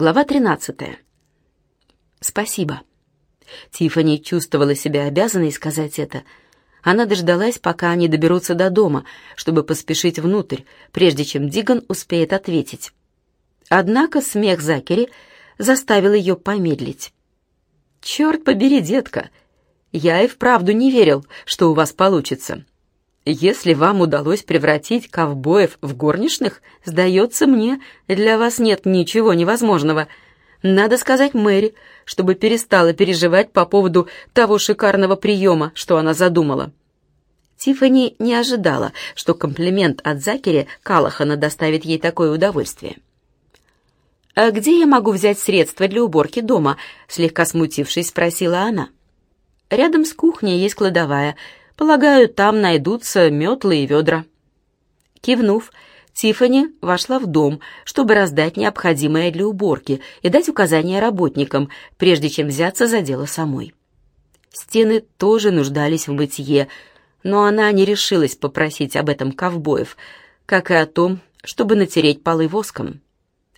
Глава 13. Спасибо. Тиффани чувствовала себя обязанной сказать это. Она дождалась, пока они доберутся до дома, чтобы поспешить внутрь, прежде чем Диган успеет ответить. Однако смех Закери заставил ее помедлить. «Черт побери, детка, я и вправду не верил, что у вас получится. Если вам удалось превратить ковбоев в горничных, сдается мне, для вас нет ничего невозможного. Надо сказать Мэри, чтобы перестала переживать по поводу того шикарного приема, что она задумала». Тиффани не ожидала, что комплимент от Закери Калахана доставит ей такое удовольствие. «А где я могу взять средства для уборки дома?» — слегка смутившись, спросила она. «Рядом с кухней есть кладовая. Полагаю, там найдутся метлы и ведра». Кивнув, Тиффани вошла в дом, чтобы раздать необходимое для уборки и дать указания работникам, прежде чем взяться за дело самой. Стены тоже нуждались в мытье, но она не решилась попросить об этом ковбоев, как и о том, чтобы натереть полы воском.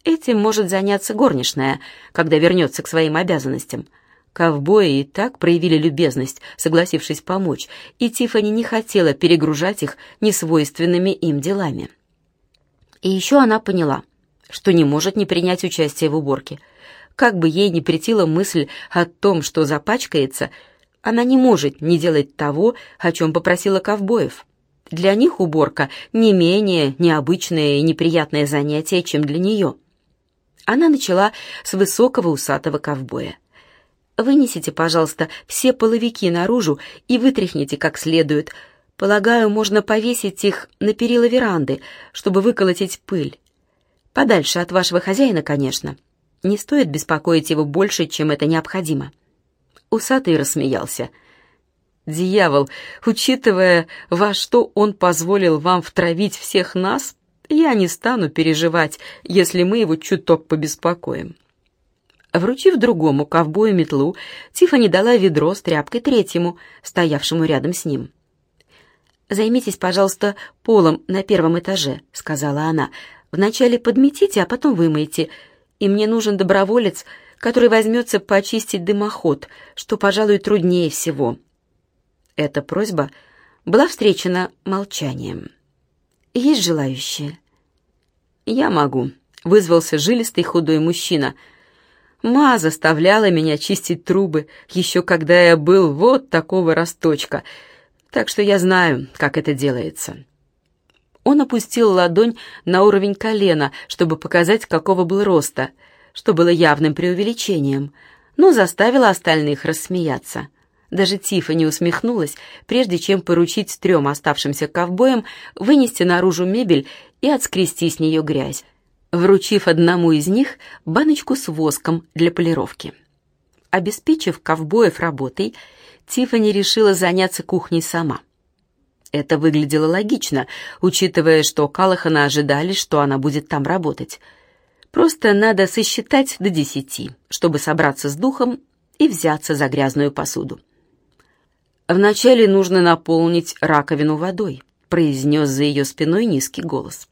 Этим может заняться горничная, когда вернется к своим обязанностям — Ковбои и так проявили любезность, согласившись помочь, и Тиффани не хотела перегружать их несвойственными им делами. И еще она поняла, что не может не принять участие в уборке. Как бы ей ни претила мысль о том, что запачкается, она не может не делать того, о чем попросила ковбоев. Для них уборка не менее необычное и неприятное занятие, чем для нее. Она начала с высокого усатого ковбоя. Вынесите, пожалуйста, все половики наружу и вытряхните как следует. Полагаю, можно повесить их на перила веранды, чтобы выколотить пыль. Подальше от вашего хозяина, конечно. Не стоит беспокоить его больше, чем это необходимо». Усатый рассмеялся. «Дьявол, учитывая, во что он позволил вам втравить всех нас, я не стану переживать, если мы его чуток побеспокоим». Вручив другому ковбою метлу, Тиффани дала ведро с тряпкой третьему, стоявшему рядом с ним. «Займитесь, пожалуйста, полом на первом этаже», — сказала она. «Вначале подметите, а потом вымойте. И мне нужен доброволец, который возьмется почистить дымоход, что, пожалуй, труднее всего». Эта просьба была встречена молчанием. «Есть желающие?» «Я могу», — вызвался жилистый худой мужчина — Ма заставляла меня чистить трубы, еще когда я был вот такого росточка, так что я знаю, как это делается». Он опустил ладонь на уровень колена, чтобы показать, какого был роста, что было явным преувеличением, но заставило остальных рассмеяться. Даже Тифа не усмехнулась, прежде чем поручить трем оставшимся ковбоям вынести наружу мебель и отскрести с нее грязь вручив одному из них баночку с воском для полировки. Обеспечив ковбоев работой, Тиффани решила заняться кухней сама. Это выглядело логично, учитывая, что Калахана ожидали, что она будет там работать. Просто надо сосчитать до десяти, чтобы собраться с духом и взяться за грязную посуду. «Вначале нужно наполнить раковину водой», — произнес за ее спиной низкий голос.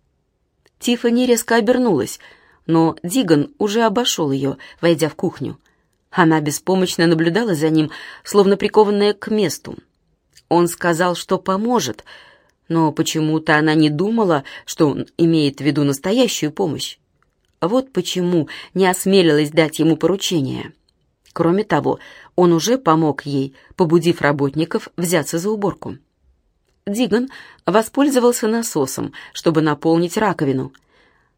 Тиффани резко обернулась, но Диган уже обошел ее, войдя в кухню. Она беспомощно наблюдала за ним, словно прикованная к месту. Он сказал, что поможет, но почему-то она не думала, что он имеет в виду настоящую помощь. Вот почему не осмелилась дать ему поручение. Кроме того, он уже помог ей, побудив работников взяться за уборку. Диган воспользовался насосом, чтобы наполнить раковину,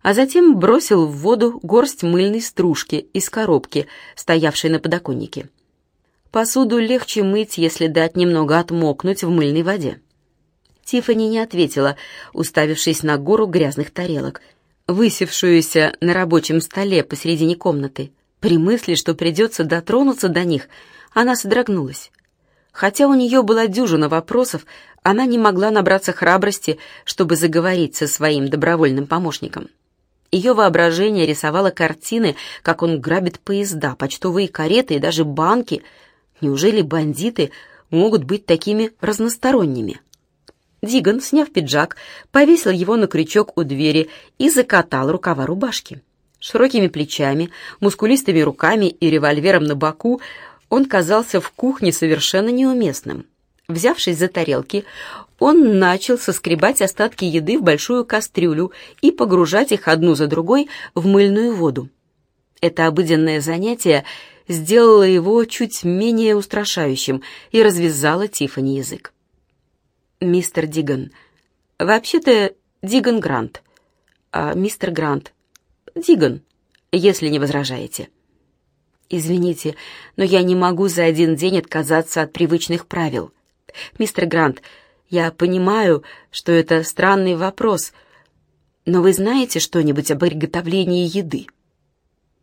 а затем бросил в воду горсть мыльной стружки из коробки, стоявшей на подоконнике. Посуду легче мыть, если дать немного отмокнуть в мыльной воде. Тиффани не ответила, уставившись на гору грязных тарелок, высевшуюся на рабочем столе посредине комнаты. При мысли, что придется дотронуться до них, она содрогнулась. Хотя у нее была дюжина вопросов, она не могла набраться храбрости, чтобы заговорить со своим добровольным помощником. Ее воображение рисовало картины, как он грабит поезда, почтовые кареты и даже банки. Неужели бандиты могут быть такими разносторонними? Диган, сняв пиджак, повесил его на крючок у двери и закатал рукава рубашки. Широкими плечами, мускулистыми руками и револьвером на боку он казался в кухне совершенно неуместным. Взявшись за тарелки, он начал соскребать остатки еды в большую кастрюлю и погружать их одну за другой в мыльную воду. Это обыденное занятие сделало его чуть менее устрашающим и развязало Тиффани язык. «Мистер Диган. Вообще-то Диган Грант. А мистер Грант. Диган, если не возражаете». «Извините, но я не могу за один день отказаться от привычных правил. Мистер Грант, я понимаю, что это странный вопрос, но вы знаете что-нибудь об приготовлении еды?»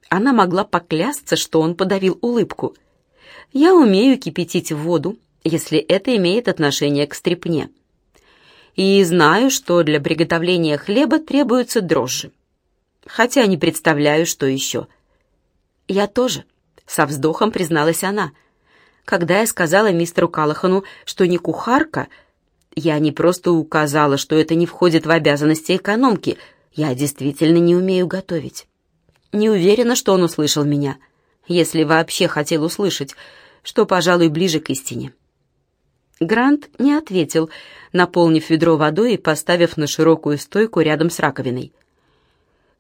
Она могла поклясться, что он подавил улыбку. «Я умею кипятить воду, если это имеет отношение к стрепне. И знаю, что для приготовления хлеба требуются дрожжи. Хотя не представляю, что еще». «Я тоже», — со вздохом призналась она. «Когда я сказала мистеру Калахану, что не кухарка, я не просто указала, что это не входит в обязанности экономки, я действительно не умею готовить». Не уверена, что он услышал меня, если вообще хотел услышать, что, пожалуй, ближе к истине. Грант не ответил, наполнив ведро водой и поставив на широкую стойку рядом с раковиной.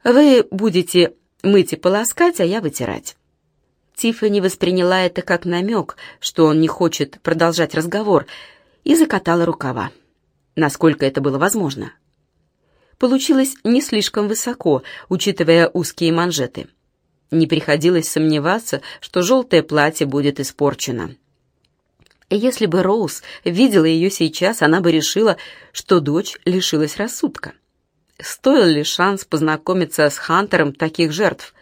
«Вы будете мыть и полоскать, а я вытирать». Тиффани восприняла это как намек, что он не хочет продолжать разговор, и закатала рукава, насколько это было возможно получилось не слишком высоко, учитывая узкие манжеты. Не приходилось сомневаться, что желтое платье будет испорчено. Если бы Роуз видела ее сейчас, она бы решила, что дочь лишилась рассудка. Стоил ли шанс познакомиться с Хантером таких жертв?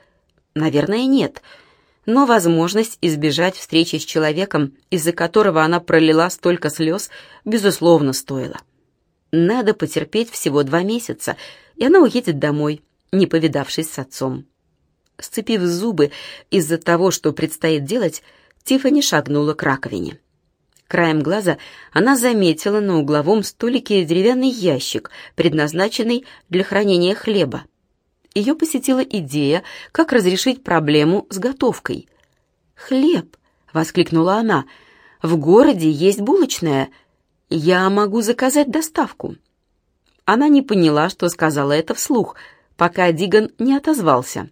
Наверное, нет. Но возможность избежать встречи с человеком, из-за которого она пролила столько слез, безусловно, стоила. Надо потерпеть всего два месяца, и она уедет домой, не повидавшись с отцом. Сцепив зубы из-за того, что предстоит делать, Тиффани шагнула к раковине. Краем глаза она заметила на угловом столике деревянный ящик, предназначенный для хранения хлеба. Ее посетила идея, как разрешить проблему с готовкой. «Хлеб!» — воскликнула она. «В городе есть булочная. «Я могу заказать доставку». Она не поняла, что сказала это вслух, пока Диган не отозвался.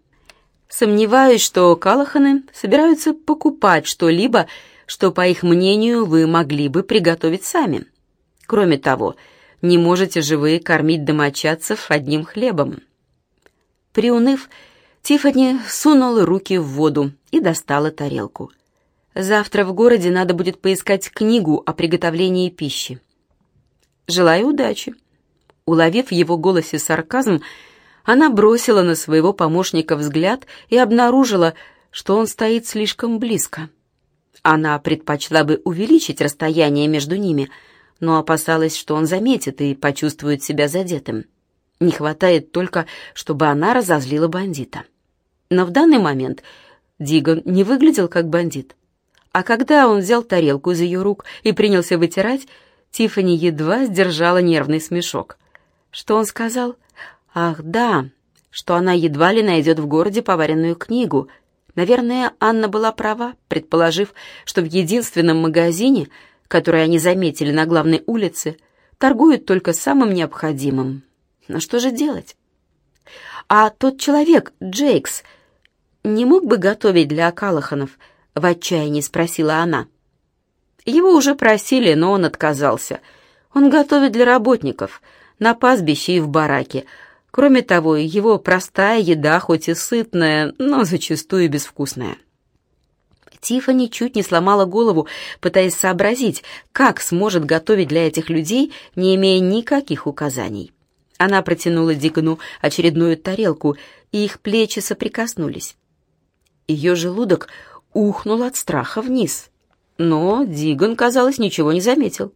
«Сомневаюсь, что Калаханы собираются покупать что-либо, что, по их мнению, вы могли бы приготовить сами. Кроме того, не можете же вы кормить домочадцев одним хлебом». Приуныв, Тиффани сунула руки в воду и достала тарелку. Завтра в городе надо будет поискать книгу о приготовлении пищи. Желаю удачи. Уловив в его голосе сарказм, она бросила на своего помощника взгляд и обнаружила, что он стоит слишком близко. Она предпочла бы увеличить расстояние между ними, но опасалась, что он заметит и почувствует себя задетым. Не хватает только, чтобы она разозлила бандита. Но в данный момент Диган не выглядел как бандит. А когда он взял тарелку из ее рук и принялся вытирать, Тиффани едва сдержала нервный смешок. Что он сказал? Ах, да, что она едва ли найдет в городе поваренную книгу. Наверное, Анна была права, предположив, что в единственном магазине, который они заметили на главной улице, торгуют только самым необходимым. Но что же делать? А тот человек, Джейкс, не мог бы готовить для Калаханов —— в отчаянии спросила она. Его уже просили, но он отказался. Он готовит для работников, на пастбище и в бараке. Кроме того, его простая еда, хоть и сытная, но зачастую безвкусная. Тиффани чуть не сломала голову, пытаясь сообразить, как сможет готовить для этих людей, не имея никаких указаний. Она протянула Дикону очередную тарелку, и их плечи соприкоснулись. Ее желудок ухнул от страха вниз. Но Диган, казалось, ничего не заметил.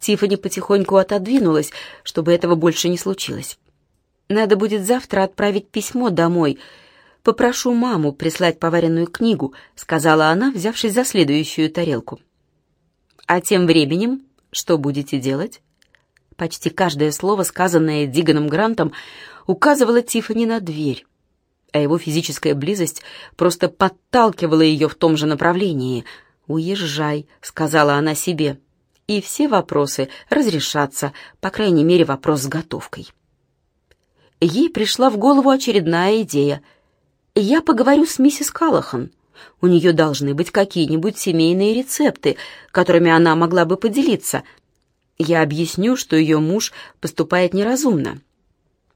Тиффани потихоньку отодвинулась, чтобы этого больше не случилось. «Надо будет завтра отправить письмо домой. Попрошу маму прислать поваренную книгу», — сказала она, взявшись за следующую тарелку. «А тем временем что будете делать?» Почти каждое слово, сказанное Диганом Грантом, указывало Тиффани на дверь. а его физическая близость просто подталкивала ее в том же направлении. «Уезжай», — сказала она себе, — «и все вопросы разрешатся, по крайней мере, вопрос с готовкой». Ей пришла в голову очередная идея. «Я поговорю с миссис Калахан. У нее должны быть какие-нибудь семейные рецепты, которыми она могла бы поделиться. Я объясню, что ее муж поступает неразумно».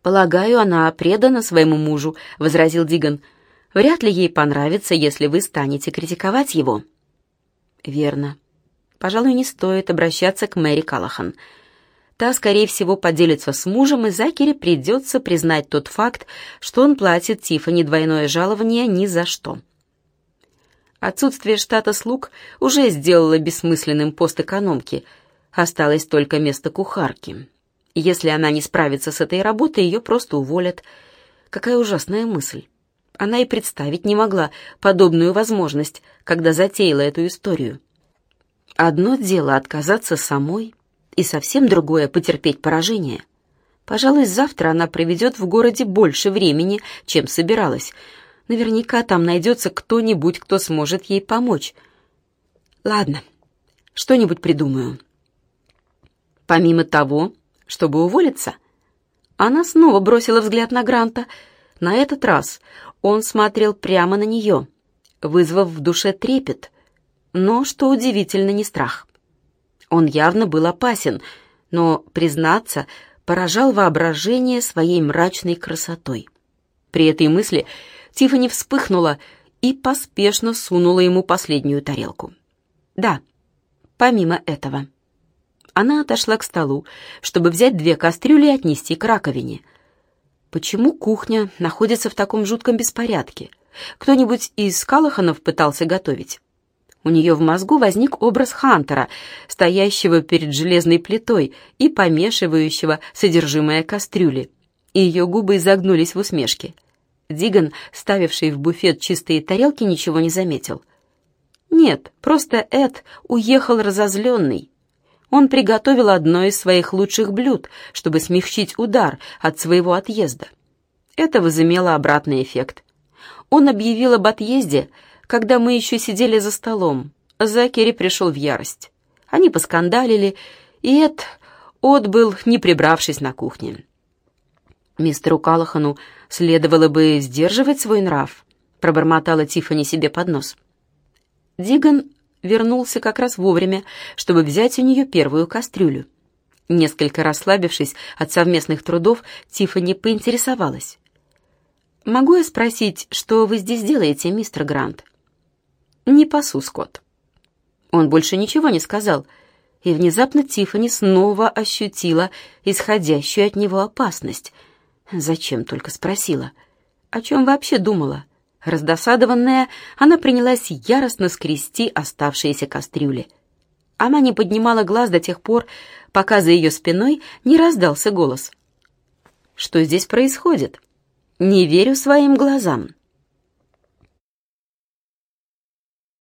«Полагаю, она предана своему мужу», — возразил Диган. «Вряд ли ей понравится, если вы станете критиковать его». «Верно. Пожалуй, не стоит обращаться к Мэри Калахан. Та, скорее всего, поделится с мужем, и Закере придется признать тот факт, что он платит Тиффани двойное жалование ни за что». Отсутствие штата слуг уже сделало бессмысленным пост экономки. Осталось только место кухарки. Если она не справится с этой работой, ее просто уволят. Какая ужасная мысль. Она и представить не могла подобную возможность, когда затеяла эту историю. Одно дело отказаться самой, и совсем другое — потерпеть поражение. Пожалуй, завтра она проведет в городе больше времени, чем собиралась. Наверняка там найдется кто-нибудь, кто сможет ей помочь. Ладно, что-нибудь придумаю. Помимо того, чтобы уволиться? Она снова бросила взгляд на Гранта. На этот раз он смотрел прямо на нее, вызвав в душе трепет, но, что удивительно, не страх. Он явно был опасен, но, признаться, поражал воображение своей мрачной красотой. При этой мысли Тиффани вспыхнула и поспешно сунула ему последнюю тарелку. Да, помимо этого. Она отошла к столу, чтобы взять две кастрюли и отнести к раковине. Почему кухня находится в таком жутком беспорядке? Кто-нибудь из Калаханов пытался готовить? У нее в мозгу возник образ Хантера, стоящего перед железной плитой и помешивающего содержимое кастрюли. И ее губы изогнулись в усмешке. Диган, ставивший в буфет чистые тарелки, ничего не заметил. Нет, просто Эд уехал разозленный. Он приготовил одно из своих лучших блюд, чтобы смягчить удар от своего отъезда. Это возымело обратный эффект. Он объявил об отъезде, когда мы еще сидели за столом. Закери пришел в ярость. Они поскандалили, и Эд отбыл, не прибравшись на кухне. Мистеру Калахану следовало бы сдерживать свой нрав, пробормотала Тиффани себе под нос. Диган вернулся как раз вовремя, чтобы взять у нее первую кастрюлю. Несколько расслабившись от совместных трудов, Тиффани поинтересовалась. «Могу я спросить, что вы здесь делаете, мистер Грант?» «Не пасу, Скотт». Он больше ничего не сказал, и внезапно Тиффани снова ощутила исходящую от него опасность. Зачем только спросила? О чем вообще думала? Раздосадованная, она принялась яростно скрести оставшиеся кастрюли. Она не поднимала глаз до тех пор, пока за ее спиной не раздался голос. «Что здесь происходит? Не верю своим глазам».